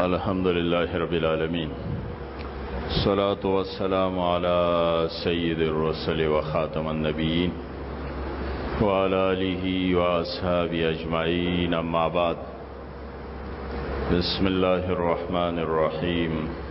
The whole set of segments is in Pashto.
الحمد لله رب العالمين الصلاه والسلام على سيد الرسل وخاتم النبيين وعلى آله وأصحابه أجمعين أما بعد بسم الله الرحمن الرحيم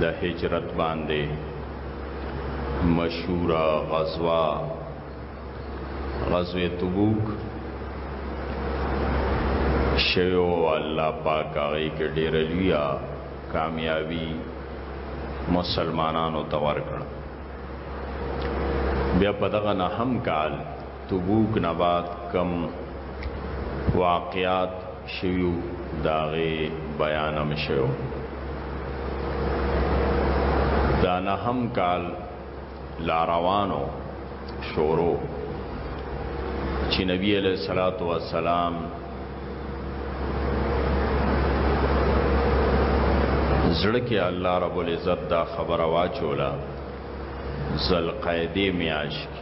د هجرت باندې مشهور غزوه غزوه تبوک شیو الله پاک هغه کې ډېر لویا کامیابی مسلمانانو ته ورکړه بیا په دغه نه هم کال تبوک نه بعد کم واقعات شویو داغه بیان هم شویو دا نه هم کال لاروانو شورو چې نبی علیہ الصلوۃ والسلام زړه کې الله رب العزت دا خبره واچولا ذل قیدې میاش کې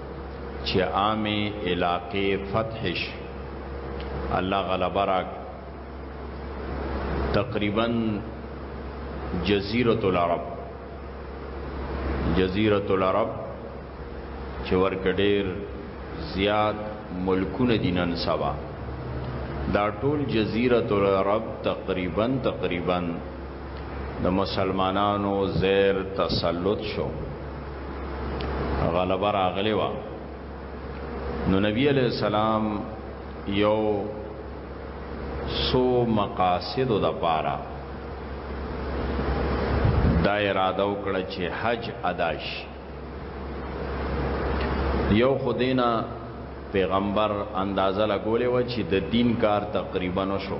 چې عامې علاقې فتح شي الله غلبه راک تقریبا جزیرة العرب جزیرة العرب چې ورکه ډېر زیات ملکونه دي نن سبا دا ټول جزیرة العرب تقریبا تقریبا د مسلمانانو زیر تسلط شو غلبه راغلی و نو نبی علیہ السلام یو سو مقاصد د پاره دا اراده وکړه چې حج ادا شي یو خدینا پیغمبر اندازه لګولې و چې د دین کار تقریبا نشو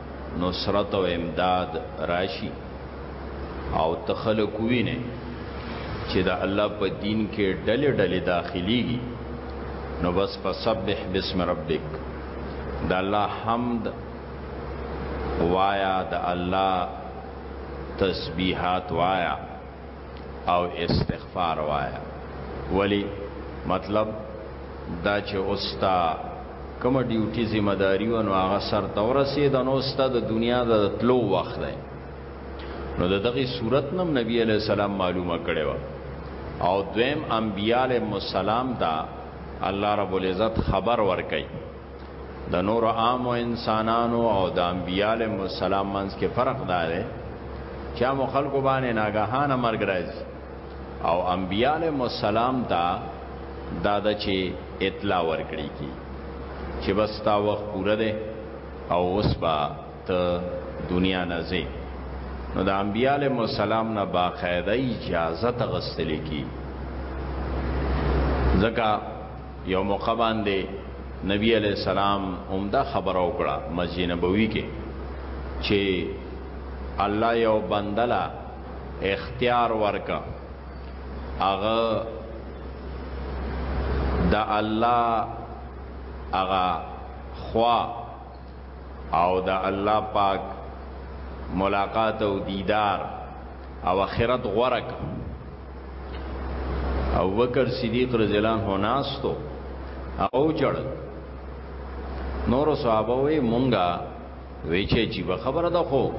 نصرت او امداد راشي او تخلق وینه چې د الله په دین کې ډلې ډلې داخليږي نو بس فسبح بسم ربک د الله حمد وایا د الله تسبیحات وایا او استغفار وایا ولی مطلب دا چې اوستا کوم ډیوټي ذمہ داری و نو هغه سر ته ورسید نو اوستا د دنیا د تلو وخت دی نو د دغه صورت نم نبی علی السلام معلومه کړي و او دویم انبیاله مسالم دا الله رب العزت خبر ورکړي د نور عام انسانانو او د انبياله مسالم منځ کې فرق دا دی چې مو خلکو باندې ناګهانه مرګ راځي او انبياله مسالم ته دا د چې اطلاع ورکړي کی چې بس تا وخت پوره دی او اوس با ته دنیا نه ځي نو د انبياله مسالم نه باقاعده اجازه تغستل کی ځکه یو موقع باندې نبی علی السلام عمده خبره وکړه مسجد نبوي کې چې الله یو بندلا اختیار ورکا هغه د الله هغه خوا او دا الله پاک ملاقات او دیدار او اخرت غورک او بکر صدیق رضی الله عنه ناستو او جړ نور صحابه وی مونږه ویچه چې به خبره ده خو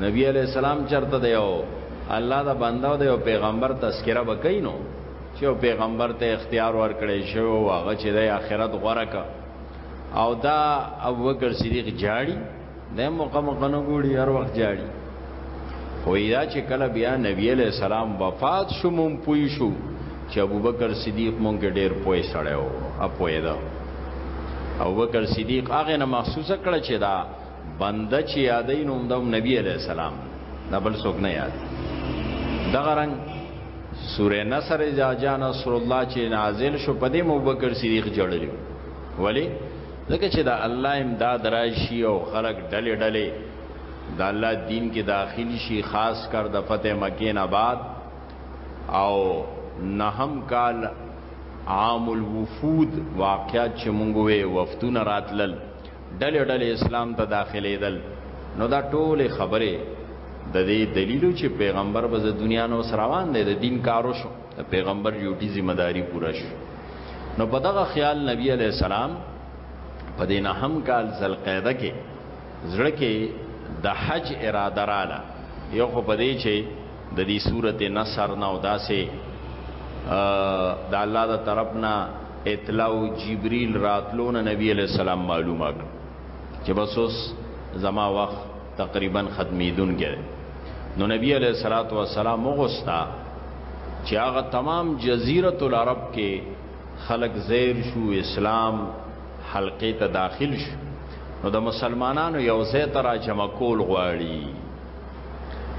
نبی علی السلام چرته دی او الله دا بنده دی او پیغمبر تذکرہ وکینو چې پیغمبر ته اختیار ورکړی شو او هغه چې د آخرت غوړه او دا ابوبکر صدیق جاړي د موقع مخنه ګوړي هر وخت جاړي خو یا چې کله بیا نبی علیہ السلام وفات شو مون پوي شو چې ابوبکر صدیق مونږ ډیر پوي سړیو اپوي دا ابوبکر صدیق هغه نه محسوسه کړ چې دا بنده چې یادې نو د نبی علی السلام نه بل څوک نه یاد دغه رنگ سوره نصر اذا جاء نصر الله چې نازل شو په دې ابوبکر صدیق جوړل ولی ځکه چې دا الله امداد راشي او خلق ډلې ډلې د الله دین کې داخل شي خاص کر د فتح مکه نه بعد او نهم کال عام الوفود واقعات چې مونږ وې وفتونه راتلل ډلې ډلې اسلام ته داخليدل نو دا ټوله خبره د دې دلیلو چې پیغمبر به د دنیا نو روان دی د دین کارو شو د پیغمبر ډیوټي ذمہ داری پوره شو نو په دغه خیال نبی علی السلام په دین هم کال ذل قاعده کې زړه کې د حج اراده رااله یو خو په دې چې د دې سورت نصر نه او داسې د الله د طرف نه اطلاع جبريل راتلون نبی علیہ السلام معلومه کړ چې بس اوس زما وخت تقریبا ختمیدون کې نو نبی علیہ الصلوۃ والسلام وغوستا چې هغه تمام جزیره العرب کې خلق زیر شو اسلام حلقې ته داخل شو نو د مسلمانانو یو ځای ته را جمع کول غواړي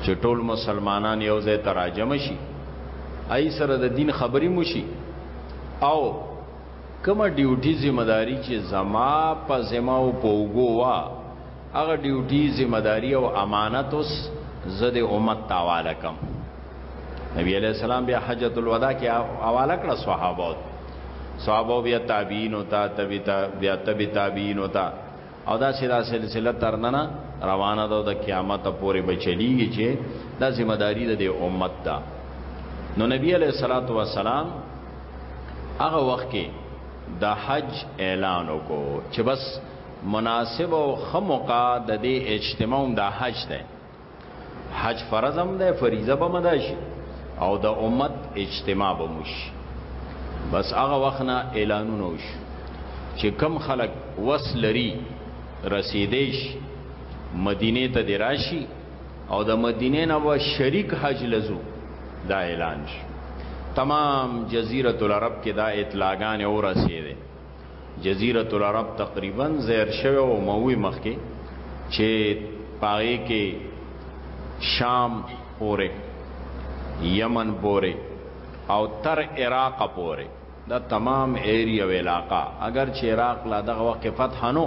چې ټول مسلمانان یو ځای تراجم شي ای سره د دین خبرې مو شي او کومه ډیوټي ذمہ داری چې زما په ذمہ او پوغو وا هغه ډیوټي ذمہ داری او امانت اوس زد امت تاواله کم نبی علیہ السلام بیا حجۃ الوداع کې حواله کړ صحابه صحابه بیا تابعین او تا تبع بیا تبع تابعین او تا او دا سې دا سلسله ترننه روانه ده د قیامت پورې بچلیږي چې دا ذمہ داری ده د امت ده نو نبی علیہ الصلوۃ والسلام هغه وخت کې د حج اعلان وکړو چې بس مناسب او خموقا د دې اجتماع د حج ده حج فرض هم ده فریضه به مدا شي او د امت اجتماع به موش بس هغه وخت نه اعلانونه وش چې کم خلک وس لري رسیدېش مدینه ته دی راشي او د مدینه نه و شریک حج لزو دا اعلان شو تمام جزیرۃ العرب کې دا اطلاعګان اورسېده جزیرة العرب تقریبا زیر شوی او موی مخکې چې پاغې کې شام پورې یمن پورې او تر عراق پورې دا تمام ایریا او علاقہ اگر چې عراق لا دغه وخت فتح نو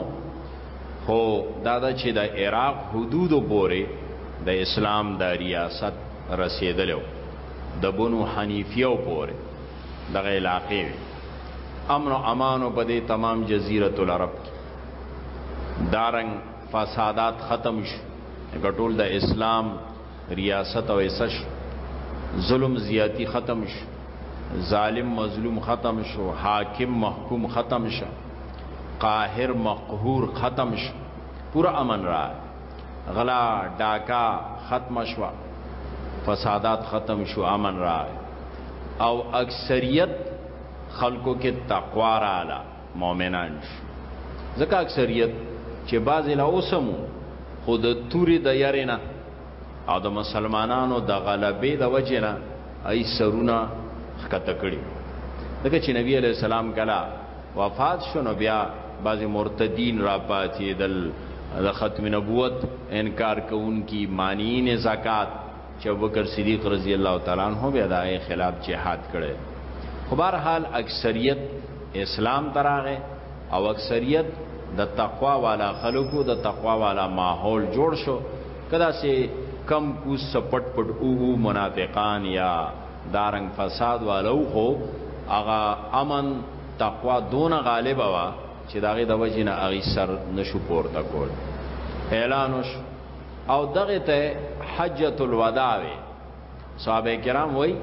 خو دا د چې د عراق حدود پورې د اسلام د ریاست رسیدلو د بنو حنیفیو پورې دغه علاقې امن او امان په دې تمام جزیره العرب کې دارنګ فسادات ختم شو ګټول د اسلام ریاست او اسش ظلم زیاتی ختم شو ظالم مظلوم ختم شو حاکم محکوم ختم شو قاهر مقهور ختم شو پورا امن را غلا ډاکا ختم شوا فسادات ختم شو امن را او اکثریت خلکو کې تقوا رااله مؤمنان شو ځکه اکثریت چې باز له اوسمو خو د توري د يرنه او د مسلمانانو د غلبې د وجنه ای سرونه خکته کړي دغه چې نبی علی السلام کلا وفات شو نو بیا بعض مرتدین را پاتیدل د ختم نبوت انکار کوونکی مانین زکات چې ابوبکر صدیق رضی الله تعالی عنہ بیا د خلاف جهاد کړي خو بهر حال اکثریت اسلام تراغه او اکثریت د تقوا والا خلکو د تقوا والا ماحول جوړ شو کدا سه کم کو سپټ پټ او منافقان یا دارنګ فساد والو خو هغه امن تقوا دون غالب وا چې داغه د وجنه اغي سر نشو پورته کول اعلانش او دغه ته حجۃ الوداع وي صحابه کرام وای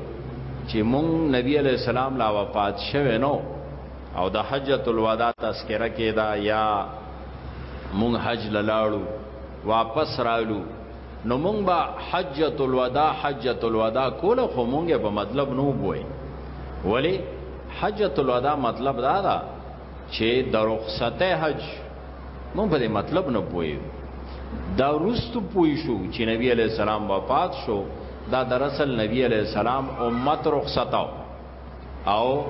چې مونږ نبی علی السلام لا وفات شوه نو او د حجۃ الوداع تذکرہ کېدا یا مونږ حج لاړو واپس رالو نو مونږ به حجۃ الوداع حجۃ الوداع کول خو مونږ په مطلب نو بوي ولی حجۃ الوداع مطلب دا دا چې د رخصته حج مونږ په مطلب نو بوي دا رست پوي شو چې نبی علی السلام وفات شو دا دراصل نبی علی السلام امت رخصته او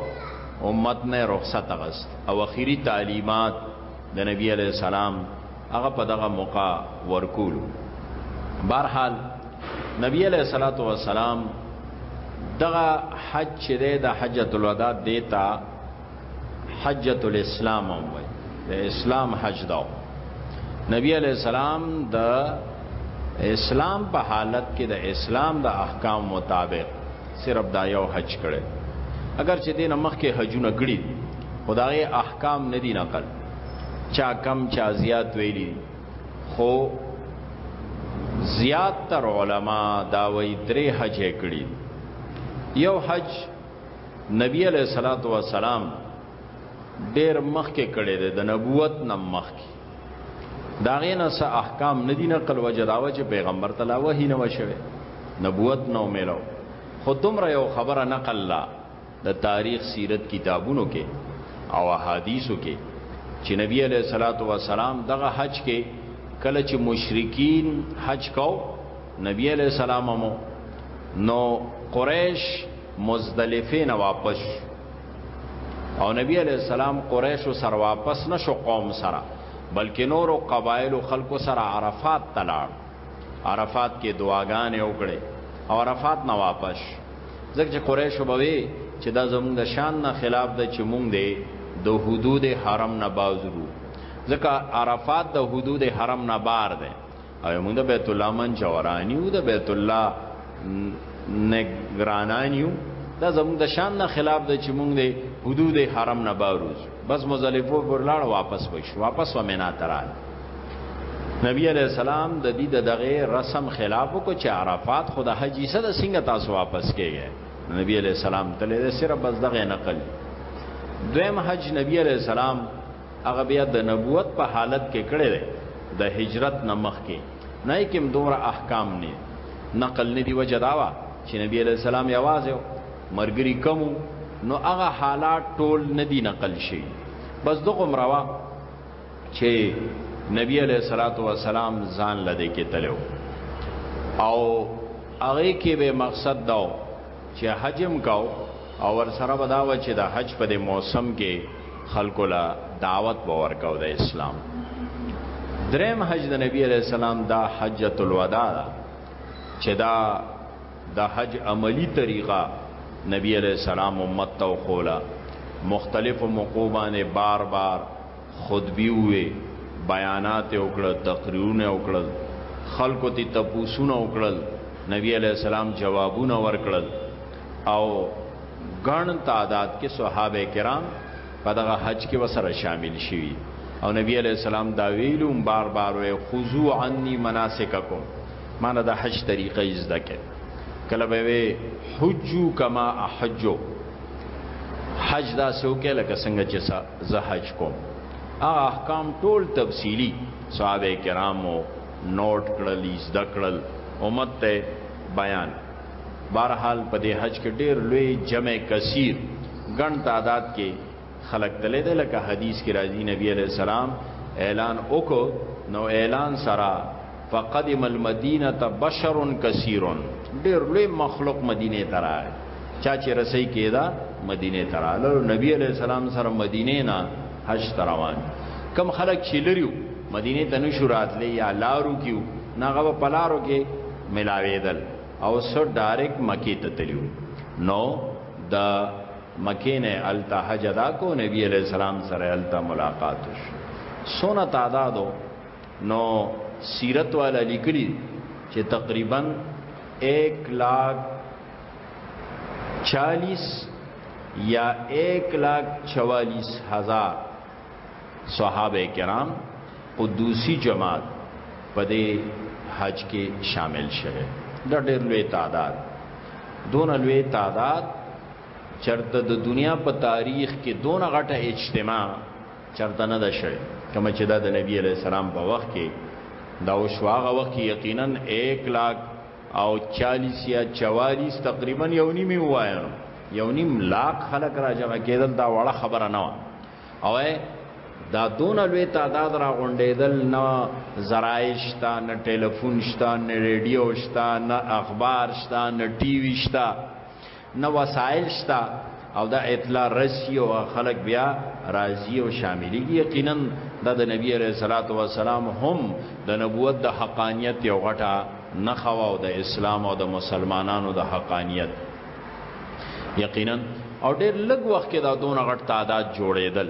امت نه رخصت غست او اخیری تعلیمات د نبی علی السلام هغه په دغه موقع ورکول بهرحال نبی علی صلوات و سلام دغه حج چې د حجۃ الوداع دیتا حجۃ الاسلام هم وای د اسلام حج دا نبی علی السلام د اسلام په حالت کې د اسلام د احکام مطابق صرف دا یو حج کړي اگر چې دینه مخکې حجونه کړي خدای احکام ندی نقل چا کم چا زیات ویلي خو زیات تر علما دا وی درې حج کړي یو حج نبی علیہ الصلوۃ والسلام ډیر مخکې کړي د نبوت نم مخکې دا غینه سه احکام ندی نقل وجداوه چې پیغمبر تعالی وحی نه وشوي نبوت نو ملو خودم را یو خبره نقل لا د تاریخ سیرت کتابونو کې او احادیثو کې چې نبی علیہ الصلوۃ والسلام دغه حج کې کله چې مشرکین حج کو نبی علیہ السلام مو نو قریش مزدلفه نه واپس او نبی علیہ السلام قریش سره واپس نشو قوم سره بلکې نورو قبایل او خلکو سره عرفات تلاړ عرفات کې دعاګانې وکړي او عرفات نه واپس ځکه چې قریش وبوي چې دا زموږ د شان نه خلاف ده چې مونږ دې د حدود حرم نه بازو ځکه عرفات د حدود حرم نه بار ده او موږ د بیت الله منجورانی او د بیت الله نگرانانی دا زموږ د شان نه خلاف د چې موږ د حدود حرم نه باروز بس مزلفو پر لاړ واپس وش واپس و مینا تران نبی علیہ السلام د دې د دغه رسم خلاف کو چې عرفات خدا حجی سره څنګه تاسو واپس کیږئ نبی علیہ السلام تللی صرف بس دغه نقل دویم حج نبی علیہ السلام هغه بیا دنبوت په حالت کې کړی دی د هجرت نه مخکې نه یې کوم دومره احکام نه نقل نه دی وجه دا وه چې نبی علیه السلام یوازې مرګري کمو نو هغه حالات ټول نه دی نقل شي بس دغه مروا چې نبی علیه الصلاۃ والسلام ځان لده کې تلو او هغه کې به مقصد داو چې حجم کاو او ورسره به دا و چې د حج په موسم کې خلکو لا دعوت به ورکاو د اسلام دریم حج د نبی علیہ السلام دا حجۃ الوداع دا چې دا د حج عملی طریقه نبی علیہ السلام امت تو خولا مختلف مقوبان بار بار خطبی ووې، بیانات یې وکړل، تقریرونه یې وکړل، خلکو ترې تپوسونه وکړل، نبی علیه السلام جوابونه ورکړل او ګڼ تعداد کې صحابه کرام په دغه حج کې وسره شامل شوي او نبی علیه السلام دا ویلوم بار بار وې خذو عني مناسککم مانه د حج طریقه زده کړئ کله به وې حجو کما احجو حج دا سو کې لکه څنګه چې زه حج کوم هغه احکام ټول تفصیلی صحابه کرامو نوٹ کړل زده کړل امت ته بیان بهرحال په دې حج کې ډېر لوی جمع کثیر ګڼ تعداد کې خلق تلې ده لکه حدیث کې راځي نبی عليه السلام اعلان وکړو نو اعلان سره فقدم المدینه بشر کثیر ډېر لوی مخلوق مدینه ته راغی چا چې رسۍ کېدا مدینه ته راغله نبی عليه السلام سره مدینه نه حج روان کم خلک چې لريو مدینه ته نشو راتلې یا لارو کیو ناغه په لارو کې ملاوېدل او سر ډایرک مکی ته تلو نو د مکه نه التا حج ادا کو نبی علیہ السلام سره التا ملاقات وش سونه تعدادو نو سیرت والا لیکلی چې تقریبا 1 لاک 40 یا 1 لاک 44 هزار صحابه کرام قدوسی جماعت په دې حج کې شامل شوه د ډېر لوی تعداد دون لوی تعداد چرته د دنیا په تاریخ کې دونه غټه اجتماع چرته نه ده شوې کوم چې دا د نبی علی السلام په وخت کې دا او شو هغه وخت کې یقینا 1 لاک او 40 یا 44 تقریبا یو نیم وایو یو نیم لاک خلک را جمع کېدل دا وړه خبره نه او دا دون لوی تعداد را غونډېدل نه زرایش تا نه ټلیفون شتا نه ریډیو شتا نه اخبار شتا نه ټي وي شتا نه وسایل شته او دا اطلاع رسی او خلق بیا راضی او شاملېږي یقینا دا د نبی عليه الصلاه والسلام هم د نبوت د حقانیت یو غټه نخوا او د اسلام او د مسلمانانو د حقانیت یقینا او ډېر لږ وخت کې دا دون غټ تعداد جوړېدل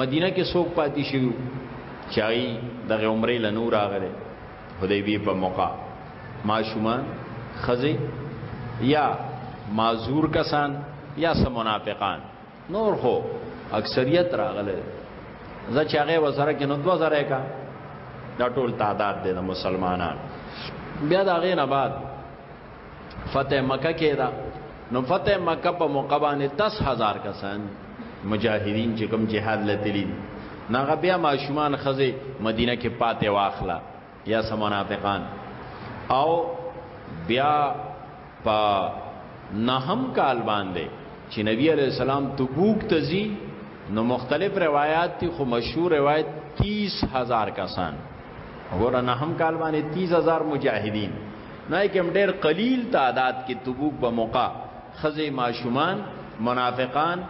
مدینه کې څوک پاتې شو چای دغه عمره لنور راغله حدیبی په موقع ماشومان خزی یا معذور کسان یا سم منافقان نور خو اکثریت راغله زه چې هغه وسره کې نو 2000 کا دا ټول تعداد دی د مسلمانانو بیا دا غې نه بعد فتح مکه کې دا نو فتح مکه په موقع باندې 10000 کسان مجاهدین چې کوم جهاد لتلی ناغه بیا ماشومان خزه مدینه کې پاتې واخلا یا سمنافقان او بیا په نهم کال باندې چې نبی علی السلام تبوک تزي نو مختلف روایت تی خو مشهور روایت 30000 کسان وګوره نهم کال باندې 30000 مجاهدین نه کوم ډیر قلیل تعداد کې تبوک په موقع خزه ماشومان منافقان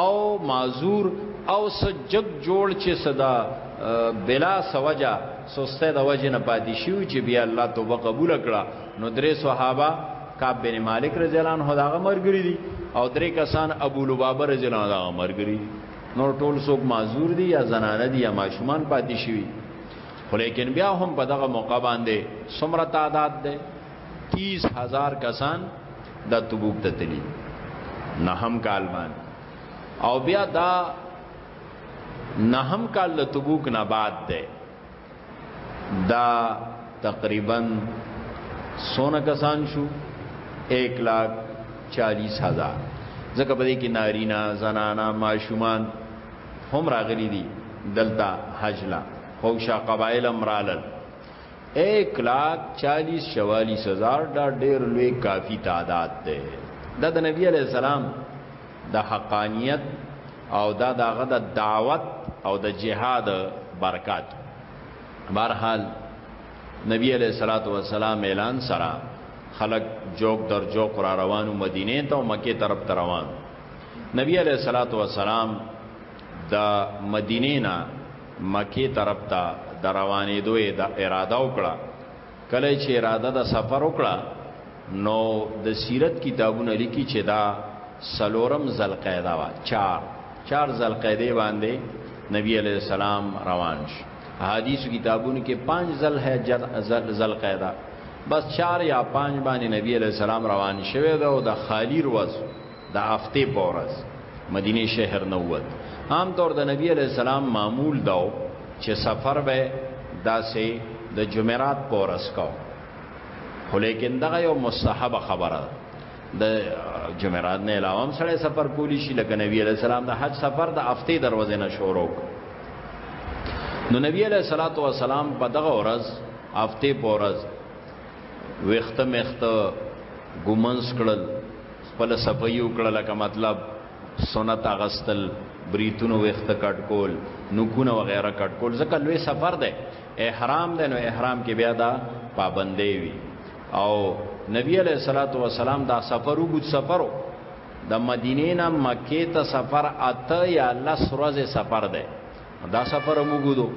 او معذور او سجګ جوړ چې صدا بلا سوجا سسته د وجه نه پاتې شو چې بیا الله توبه قبول کړه نو درې صحابه کعب بن مالک رضی الله عنه داغه مرګری دي او درې کسان ابو لبابه رضی الله عنه داغه مرګری نور ټول څوک معذور دي یا زنانه دي یا ماشومان پاتې شوی خو لیکن بیا هم په دغه موقع باندې څومره تعداد دی 30000 کسان د تبوک ته تللی نه هم کال باندې او بیا دا نه هم کال د تبوک نه بعد دی دا تقریبا سونه کسان شو 1 لاک 40 هزار ځکه په دې کې نارینه زنانا ماشومان هم راغلی دی دلتا حجلا خوشا قبائل امرالل ایک لاک چالیس شوالیس هزار دا ډیر لوی کافی تعداد دی دا د نبی علیہ السلام د حقانیت او دا داغه د دعوت او د جهاد برکات بهرحال نبی علیہ الصلوۃ والسلام اعلان سره خلق جوک در جوک را روانو مدینه ته او مکه طرف روان نبی علیہ الصلوۃ والسلام د مدینې نه مکی طرف ته د روانې دوی د اراده وکړه کله چې اراده د سفر وکړه نو د سیرت کتابونه لیکي چې دا سلورم ذلقعده وا چار چار ذلقعده باندې نبی علیہ السلام روان شو حدیث کتابونو کې 5 ذل ہے ذل قاعده بس 4 یا 5 باندې نبی علیہ السلام روان شوه دا د خالی روز د هفته په ورځ مدینه شهر نه ووت عام طور د نبی علی السلام معمول داو چې سفر به داسې د جمعرات په ورځ کاو خو لیکن دغه یو مستحب خبره د جمعرات نه علاوه هم سړی سفر کولی شي لکه نبی علی السلام د حج سفر د هفته دروازې نه شروع نو نبی علیہ الصلوۃ والسلام په دغه ورځ هفته په ورځ ویخته مخته ګومنس کړل خپل صفایو کړل لکه مطلب سنت اغستل بریتونو ویخته کټ کول نکونه وغیرہ کټ کول ځکه لوی سفر دی احرام دی نو احرام کې بیا دا پابندې وي او نبی علیہ الصلوۃ والسلام دا سفر وګد سفرو د مدینې نه مکې ته سفر اته یا لس ورځې سفر دی دا سفر موګودو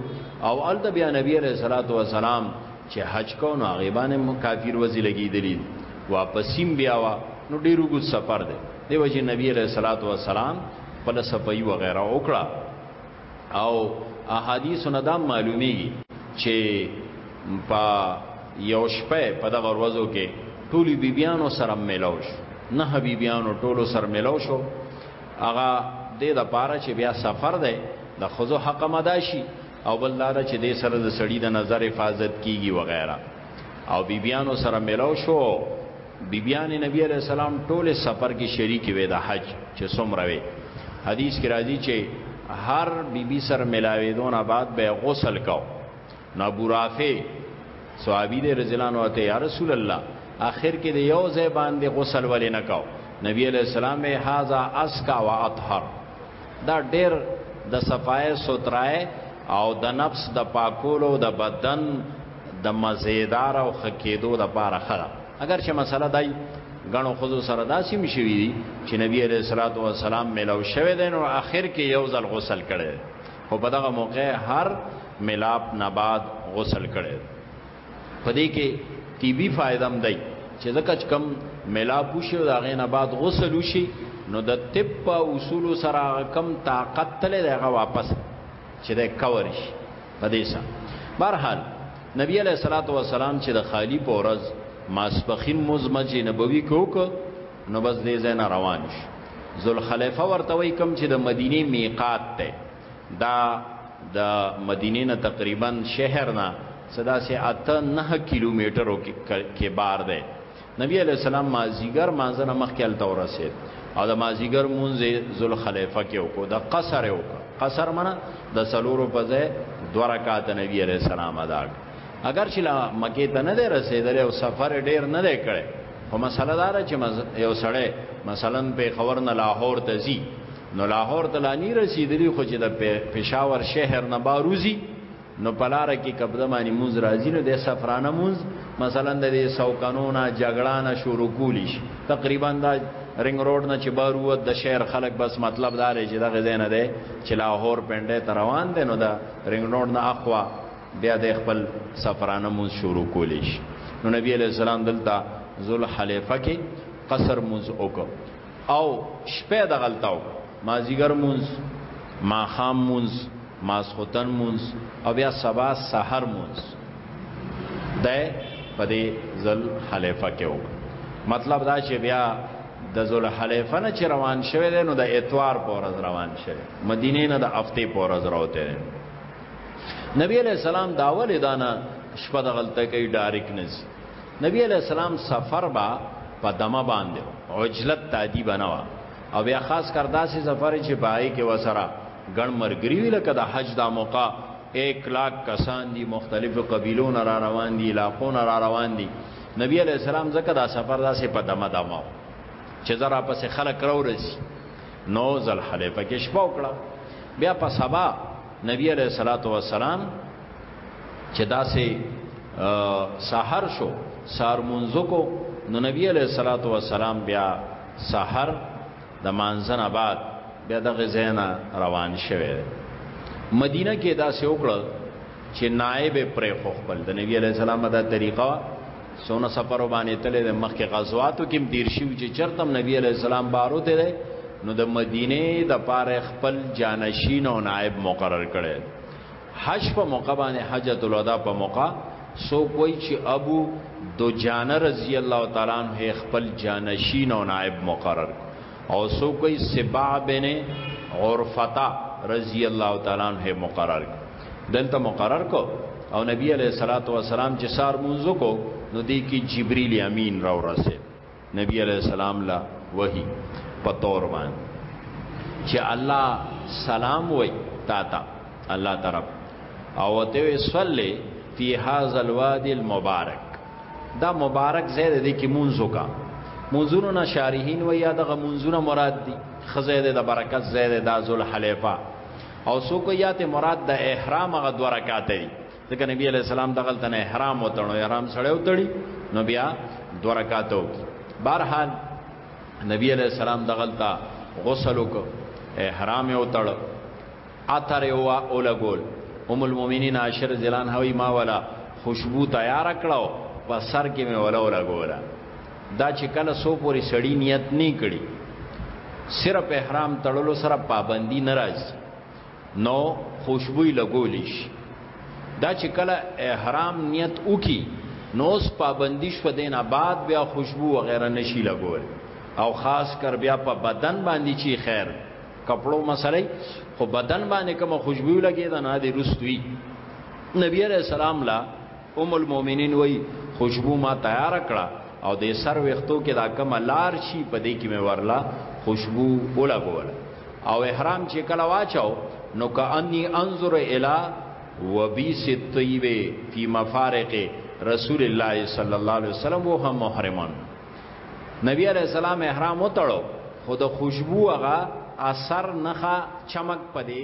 او ال د بیا نبی علیہ الصلوۃ والسلام چې حج کو نو غیبانه کافر وځي لګیدلی واپسیم بیا وا نو ډیرو ګو سفر دی دی وجه نبی علیہ الصلوۃ والسلام خپل صفای و غیره وکړه او احادیث نه دا معلومیږي چې په یو شپه په دغه ورځو کې ټولي بیبيانو سره ملاو شو نه بیبيانو ټولو سره ملاو شو هغه دې د پاره چې بیا سفر دی د خزو حق مدا شي او بل دا چې دې سره د سړی د نظر حفاظت کیږي وغیرہ او بیبیانو سره ملاو شو بیبیان نبی علیہ السلام ټول سفر کې شریک وي د حج چې څومره وي حدیث کې راځي چې هر بیبي بی سره ملاوي دونه بعد به غسل کاو نو ابو رافع صحابي دې رضی الله عنه ته یا رسول الله اخر کې د یو ځای باندې غسل ولې نه کاو نبی علیہ السلام یې هاذا اسکا و اطهر دا ډېر د صفای سوترای او د نفس د پاکولو د بدن د مزیدار او خکېدو د پاره خره اگر چې مسله دای غنو خود سره داسې مشوي دي چې نبی عليه الصلاه والسلام ملو شوه دین او اخر کې یو ځل غسل کړي خو په دغه موقع هر ملاپ نه بعد غسل کړي په دې کې طبي فائدہ هم دی چې ځکه چې کم ملاپ وشي او هغه نه بعد غسل وشي نو د طب په اصول سره کم طاقت تل دغه واپس چې د کور شي په دې سره بهرحال نبی علیہ الصلوۃ والسلام چې د خالی پورز ماسپخین مزمج نبوي کوک نو بس دې ځای نه روان شي ذوالخلیفه ورته وای کوم چې د مدینه میقات ته دا د مدینه نه تقریبا شهر نه صدا سے اته نه کیلومترو کې بار ده نبی علیہ السلام مازیګر مازنه مخکې ال تورسه او د مازیګر مونږه ذوالخلیفه کې وکړو د قصر یو قصر منه د سلورو په ځای دوه رکعات نبی علیہ السلام ادا اگر چې لا مکه ته نه رسیدل او سفر ډیر نه کړي خو مسله دا ده چې یو سړی مثلا په خبر نه لاهور ته ځي نو لاهور ته لانی رسیدلی خو چې د پېښور شهر نه باروزی نو پلار کې قبضه باندې مونږ راځي نو د سفرانه مونږ مثلا د سو قانونا جګړه نه شروع کولی شي تقریبا دا رنگ روډ نه چې بار ووت د شهر خلک بس مطلب دا لري چې دغه ځای نه دی چې لاهور پنډه تروان دی نو دا رنگ روډ نه اخوا بیا د خپل سفرانه مون شروع کولی شي نو نبی علیہ السلام دلته ذل حلیفه کې قصر مونز وکړو او شپه د غلطاو مازیګر مونز ماخام مونز ماسخوتن مونز او بیا سبا سحر مونز د پدې ذل حلیفه کې وکړو مطلب دا چې بیا د ذل حلیفه نه چې روان شوه نو د اتوار پورز روان شوه مدینه نه د هفته پورز راوته نبی علیہ السلام دا ولې دانا شپه د غلطه کوي ډایرک نه زی نبی علیہ السلام سفر با په دمه باندې عجلت تادی بنوا او بیا خاص کر داسې سفر چې پای کې وسره ګڼ مرګري وی لکه د حج دا موقع 1 لاک کسان دي مختلفو قبيلو نه را روان دي علاقو نه را روان دي نبی علیہ السلام زکه دا سفر داسې په دمه دمه چې زرا پسې خلک راورسي نو ذل حلیفه کې شپه وکړه بیا په سبا نبی علیہ الصلوۃ والسلام چې داسې سحر شو سار منځو کو نو نبی علیہ الصلوۃ والسلام بیا سحر د مانځن بعد بیا د غزینا روان شوه مدینه کې دا سې وکړل چې نائب پرې خو خپل د نبی علیہ السلام دا طریقه سونه سفر باندې تلې د مخکې غزواتو کې تیر شو چې چرتم نبی علی السلام بارو ته ده نو د مدینه د پاره خپل جانشین او نائب مقرر کړي حج په موقع باندې حجۃ الوداع په موقع سو کوئی چې ابو دجان رضی الله تعالی عنہ خپل جانشین او نائب مقرر او سو کوئی سبع بن عرفتا رضی الله تعالی عنہ مقرر کړ دلته مقرر کو او نبی علیہ الصلوۃ والسلام چې سار مونږ کو نو دی کې جبرئیل امین را ورسه نبی علیہ السلام لا وحی په تور باندې چې الله سلام وای تا تا الله طرف او ته صلی فی هذا الوادی المبارک دا مبارک زید دی کی منزو کا منزونو نه شارحین و یا دغه منزونه مراد دی خزید د برکت زید د ذل حلیفه او سوکیات مراد د احرام غ دوه رکعات دي ځکه نبی علی السلام دغه تن احرام وتړو احرام سره وتړي نو بیا دوه رکعات وکي بهرحال نبی علی السلام دغه تا غسل وک احرام وتړ اثر او اولګول ام المؤمنین عاشر زلان هوی ما ولا خوشبو تیار کړو په سر کې مې ولا ولا ګولا دا چې کله سو پوری سړی نیت نه کړي صرف احرام تړلو سره پابندی ناراض نو خوشبوئی لګولی شي دا چې کله احرام نیت وکي نو اوس پابندی شو دین آباد بیا خوشبو وغیرہ نشي لګول او خاص کر بیا په بدن باندې چی خیر کپړو مسلې خو بدن باندې کوم خوشبو لګي دا نه دی رستوي نبی عليه السلام لا ام المؤمنین وای خوشبو ما تیار کړه او د سر وختو کې دا کم لار شي په دې کې مې ورلا خوشبو ولا بوله او احرام چې کله واچاو نو کأنی انظر الی وبیس الطیب فی مفارق رسول الله صلی الله علیه وسلم وو هم محرمان نبی علیہ السلام احرام وتړو خود خوشبو هغه اثر نخا چمک پدې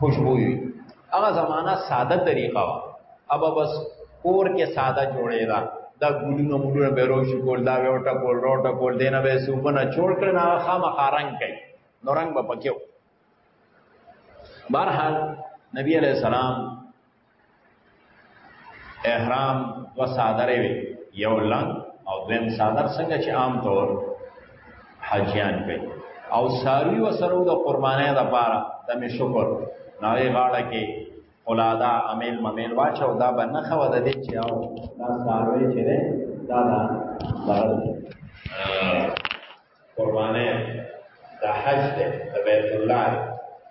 خوشبوئی هغه زمانہ ساده طریقه وا ابا بس کور کې ساده جوړې دا دا ګلونه مولونه به روش کول دا یو ټکول رو ټکول دینه به سوبنه جوړ کړ نه خامخ رنگ کوي نو رنگ به پکيو بهرحال نبی علیہ السلام احرام و صادره وي یو لنګ او دویم صادر څنګه چې عام طور حاجیان کوي او ساروی و سرو د قربانې د پاره د می شکر نوې غاړه کې اولادا امیل ممیل واچو دا به نه خو د دې چې او دا ساروی چې دا دا قربانه دا حج ده د بیت الله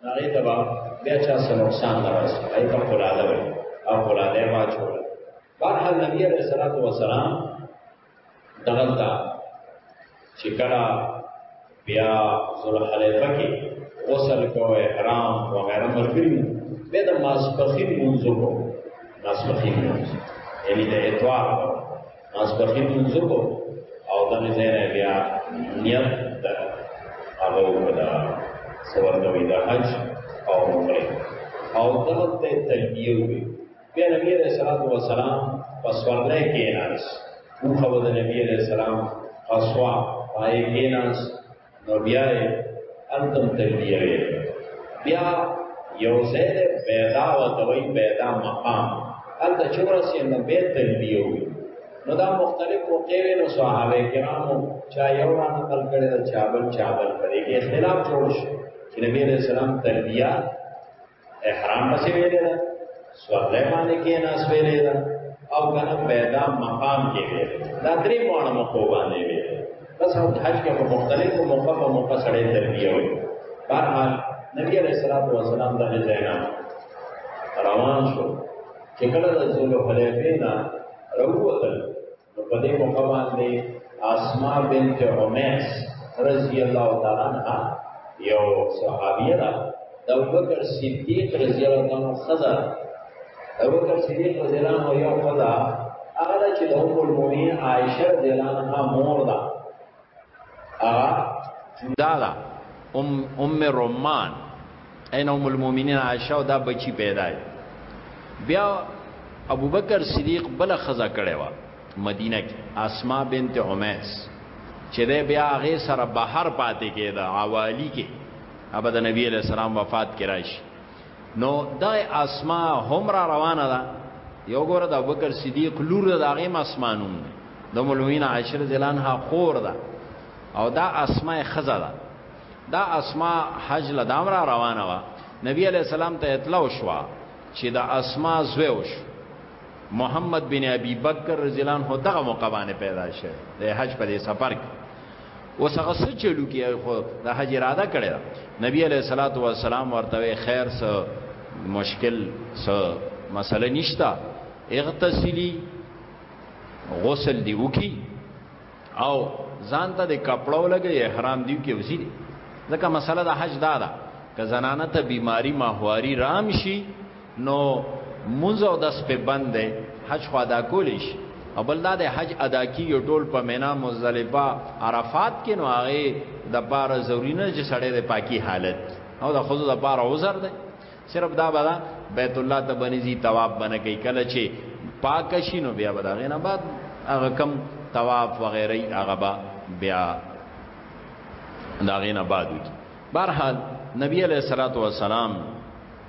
نه غي تبا بیا چا سره نقصان نه راځي هي په قراده وي او قراده ما جوړ بهرحال نبی عليه الصلاه والسلام دغلتا چې کړه بیا ذل حلیفه کې غسل کو احرام وغیرہ مرګري به د ماسپخین منځو کو ماسپخین منځو یعنی د اتوار ماسپخین منځو کو او دغه ځای نه بیا نیت د هغه وکړه څه ورته وایي د حج او عمرې او دغه ته تلبیه وي بیا نبی علیه الصلاة والسلام په سورلۍ کېناست وخوه د نبی علیه السلام قصوا پای کېناست نو بیا یې انتم تلبیوي بیا یو ځای د پیدا وتوي پیدا مقام هلته چې ورسې نو بیا تلبیوي نو دا مختلف موقع وي نو صحابه کرامو چا یو را نقل کړي چا بل چا بل کړي اختلاف جوړ شي چې نبی رسول الله تلبیه احرام پسې ویلې ده سوالای باندې کې ناس ویلې ده او کنه پیدا مقام کې ویلې دا درې معنی مکو باندې ویلې بس او حج کې په مختلفو موقع په موقع سره تربیه وي بهرحال نبی علیہ الصلوۃ والسلام د زینا روان شو چې کله د ذل حلیفه نه روته نو په دې موقع باندې اسماء بنت عمیس رضی الله تعالی عنها یو صحابیه ده د ابوبکر صدیق رضی الله تعالی عنہ خزا ابوبکر صدیق رضی الله عنه یو خزا هغه چې د ام المؤمنین عائشه رضی الله عنها مور ده دا دا ام ام رومان اين ام المؤمنين عائشه او دا بچي پیدا بیا ابو بکر صدیق بل خزا کړي وا مدینه کې اسماء بنت عمیس چې ده بیا هغه سره بهر پاتې کېده عوالی کې ابد نبی علیہ السلام وفات کرایشي نو دغه اسما هم را روانه ده یو ګوره د ابوبکر صدیق لور د هغه مسمانوم ده د مولوین عائشه رضی الله عنها خور ده او دا اسما خزه ده دا اسما حج لدام را روانه وا نبی علی السلام ته اطلاع شوا چې دا اسما زوی وش محمد بن ابي بکر رضی الله عنه دغه موقع باندې پیدا شه د حج په سفر کې اوس هغه څه چلو کې خو د حج اراده کړې ده نبی علیہ الصلوۃ والسلام ورته خیر سه مشکل سه مسله نشتا اغتسلی غسل دی وکي او ځان ته د کپړو لګي احرام دی کې وسی دی ځکه مسله د حج دا ده که زنانه ته بیماری ماهواری رام شي نو مونږ او داس په بند دی حج خو ادا کولی شي او بل دا د حج ادا کیږي ټول په مینا مزدلفه عرفات کې نو هغه د بار ضروری نه چې سړی د پاکي حالت او د خود د بار عذر دی صرف دا بدا بیت الله ته بنزي ثواب بنه کوي کله چې پاک شي نو بیا بدا غینه بعد هغه کم ثواب وغیرہ هغه با بیا دا غینه بعد کی بهرحال نبی علیہ الصلوۃ والسلام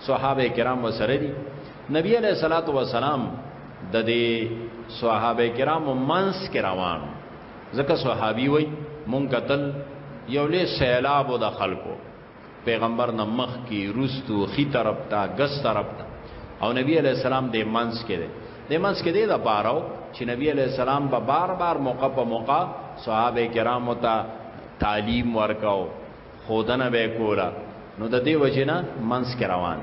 صحابه کرام وسره دي نبی علیہ الصلوۃ والسلام د دې صحابه کرام منس کې روان ځکه صحابي وای مونږ قتل یو له سیلاب د خلکو پیغمبر نه مخ کې روستو خي طرف ته ګس طرف ته او نبی علیہ السلام د منس کې ده د منس کې ده د بارو چې نبی علیہ السلام به بار بار موقع په موقع صحابه کرامو ته تعلیم ورکاو خودنه به کولا نو د دې وجنه منس کې روان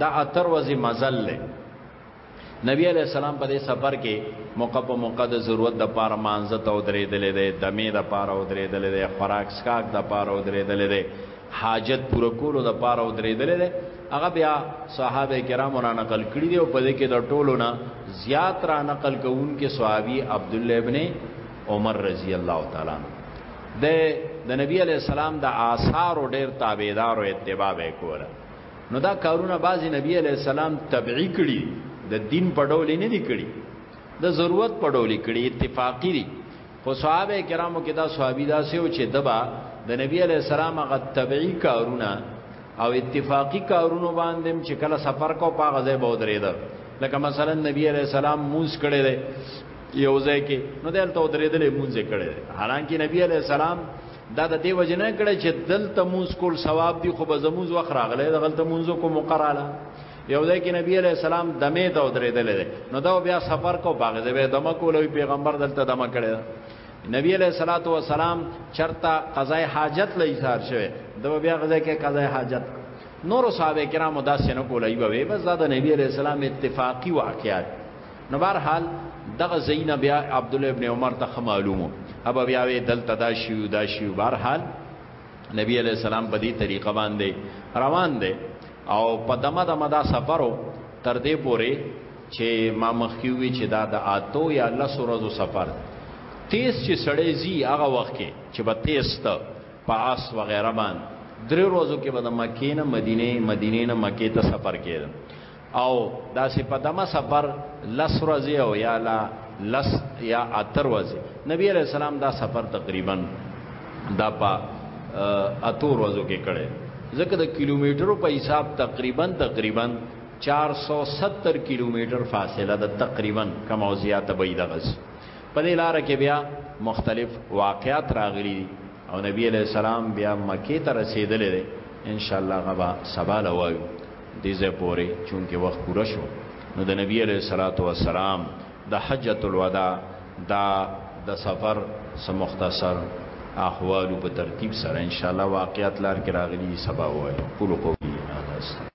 دا اتر وزي مزل له نبی علی السلام په دې سفر کې موقع په موقع د ضرورت د پاره مانزه ته درېدلې ده د می د پاره درېدلې ده خوراک سکاک د پاره درېدلې ده حاجت پوره کولو د پاره درېدلې ده هغه بیا صحابه کرام را نقل کړی دی او په دې کې د ټولو نه زیات را نقل کوونکې صحابي عبد الله ابن عمر رضی الله تعالی عنہ د د نبی علی السلام د آثار او ډیر تابعدار او اتباع وکوله نو دا کارونه بعضی نبی علی السلام تبعی کړي د دین په ډول نه دي کړي د ضرورت په ډول کړي اتفاقی دي خو صحابه کرامو کې دا صحابي دا سه او چې دبا د نبی علی السلام غ تبعی کارونه او اتفاقی کارونه باندې چې کله سفر کو پاغه ځای بودري ده لکه مثلا نبی علی السلام موس کړي یو ځای کې نو دلته درېدلې مونږه کړي حالانکه نبی علی السلام دا د دې وجنه کړي چې دلته مونږ کول ثواب دي خو به زموږ وخت راغله دلته مونږ کو مقراله یو ځای کې نبی علی السلام دمه ته درېدلې نو دا بیا سفر کو باغ دې دمه کولوي پیغمبر دلته دمه کړي نبی علیہ الصلوۃ والسلام چرتا قضاء حاجت لې اظهار شوه دا بیا غزا کې قضاء حاجت نور صحابه کرامو دا سينو کولای وي بس دا د نبی عليه السلام اتفاقی واقعیت نو بهر حال دغه زینا بیا عبد الله ابن عمر ته معلومو ابا بیا وی دلته دا شیو دا شیو بهر حال نبی علی السلام په دې طریقه باندې روان دی او په دمه دمه دا سفرو تر دې پوري چې ما مخکیوي چې دا د اتو یا لس ورځو سفر تیز چې سړی زی هغه وخت کې چې به تیز ته پاس وغیرہ باندې درې ورځو کې به د مکې نه مدینه مدینه نه مکې ته سفر کېده او داسې په دمه سفر لس ورځې او یا لا لس یا اتر ورځې نبی علیہ السلام دا سفر تقریبا دا په اتو ورځو کې کړی ځکه د کیلومترو په حساب تقریبا تقریبا 470 کیلومتر فاصله ده تقریبا کم او زیاته به دغس په دې لار کې بیا مختلف واقعات راغلي او نبی علیہ السلام بیا مکه ته رسیدلې ان شاء الله غبا سبا لوایو دې ځای پورې چونکه وخت پوره شو نو د نبی علیه الصلاۃ والسلام د حجۃ الوداع دا د سفر سم مختصر احوال په ترتیب سره ان شاء الله واقعات لار کې راغلي سبا وایي قول قومي